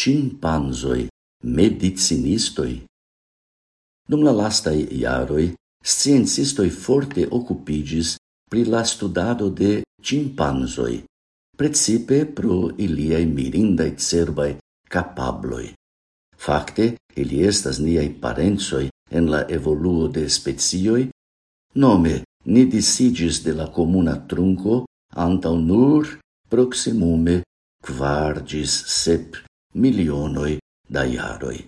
cimpanzoi medicinistoi. Dum la lastai iaroi, sciencistoi forte occupigis pri la studado de cimpanzoi, precipe pro iliai mirindai cerbai capabloi. Fakte, ili estas niai parenzoi en la evoluo de specioi, nome ni disigis de la comuna trunco antau nur proximume quardis sep milionoi da iaroi.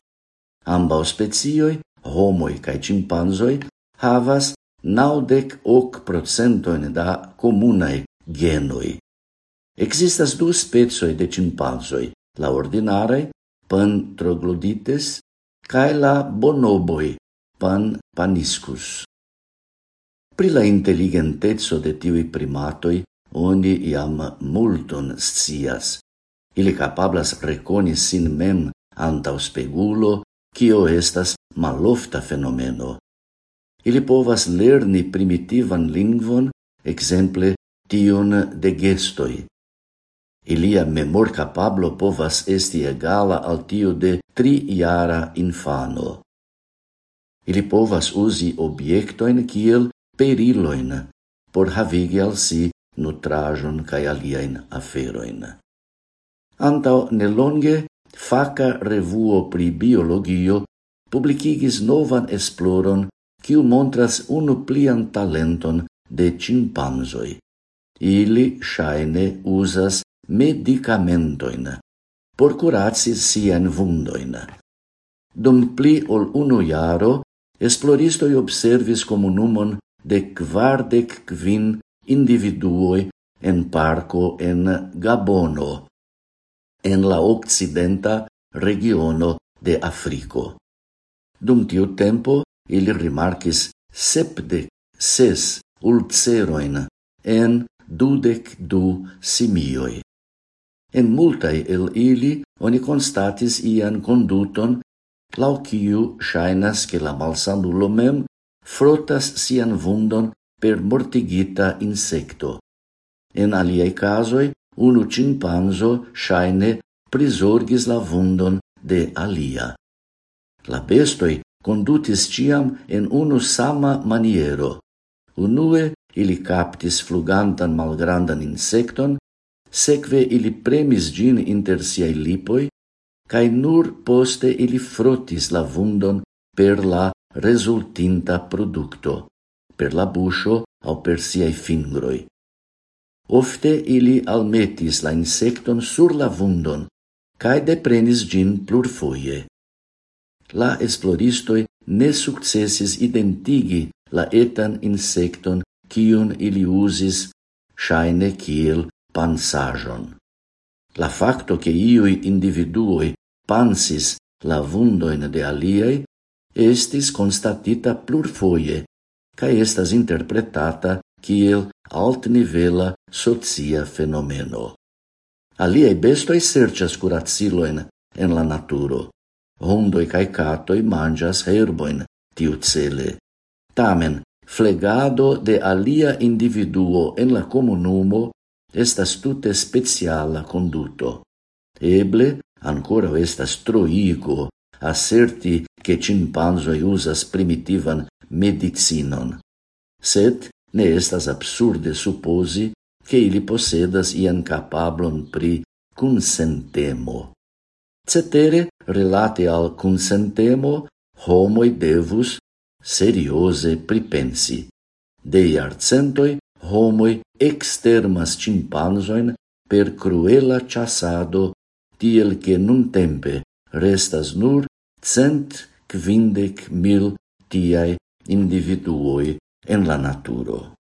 Ambau spezioi, homoi cae cimpanzoi, havas naudec hoc procentoin da comunae genoi. Existas du spezoi de cimpanzoi, la ordinare, pan troglodites, cae la bonoboi, pan paniscus. Pri la intelligentezo de tiui primatoi oni iam multon scias, Ili capablas reconi sin mem antau spegulo, cio estas malofta fenomeno. Ili povas lerni primitivan lingvon, exemple tion de gestoi. Ilia memor capablo povas esti egala al tio de tri-iara infano. Ili povas usi obiectoin kiel periloin por havigi al si nutrajon cae aliaen aferoin. Antau nelonge faca revuo pri biologio publicigis novan esploron quiu montras unu plian talenton de cimpanzoi. Ili shaine usas medicamentoin por curaci sian vundoin. Dum pli ol unu iaro, esploristoi observis comunumon de quardec quin individuoi en parco en Gabono, en la occidenta regiono de Africo. Dum tiu tempo ili rimarcis sepdec ses ulceroin en dudec du simioi. En multae el ili oni constatis ian conduton lau ciu shainas che la malsandulo mem frotas sian vundon per mortigita insecto. En aliei casoi Unu cimpanzo shaine prisorgis la vundon de alia. La bestoi condutis ciam en unu sama maniero. Unue ili captis flugantan malgrandan insecton, seque ili premis gin inter siai lipoi, cae nur poste ili frotis la vundon per la resultinta producto, per la buscio au per siai fingroi. Ofte ili almetis la insecton sur la vundon cae deprenis ĝin plurfoje. La esploristoi ne successis identigi la etan insecton cion ili usis shaine kiel pansajon. La facto che iui individuoi pansis la vundoin de aliei estis konstatita plurfoie kaj estas interpretata kiel altnivela socia fenomeno. Aliei bestoi sercias curaciloin en la naturo. Hondoi cae catoi mangias herboin tiu cele. Tamen, flegado de alia individuo en la comunumo estas tute speciala conduto. Eble, ancora estas troigo asserti che cimpanzoi usas primitivan medicinon. Sed, ne estas absurde supposi che ili posedas ian capablon pri consentemo. Cetere, relate al consentemo, homoi devus seriose pripensi. De iarcentoi, homoi extermas cimpanzoin per cruela chasado, tiel che nun tempe restas nur cent quindec mil tiai individuoi en la naturo.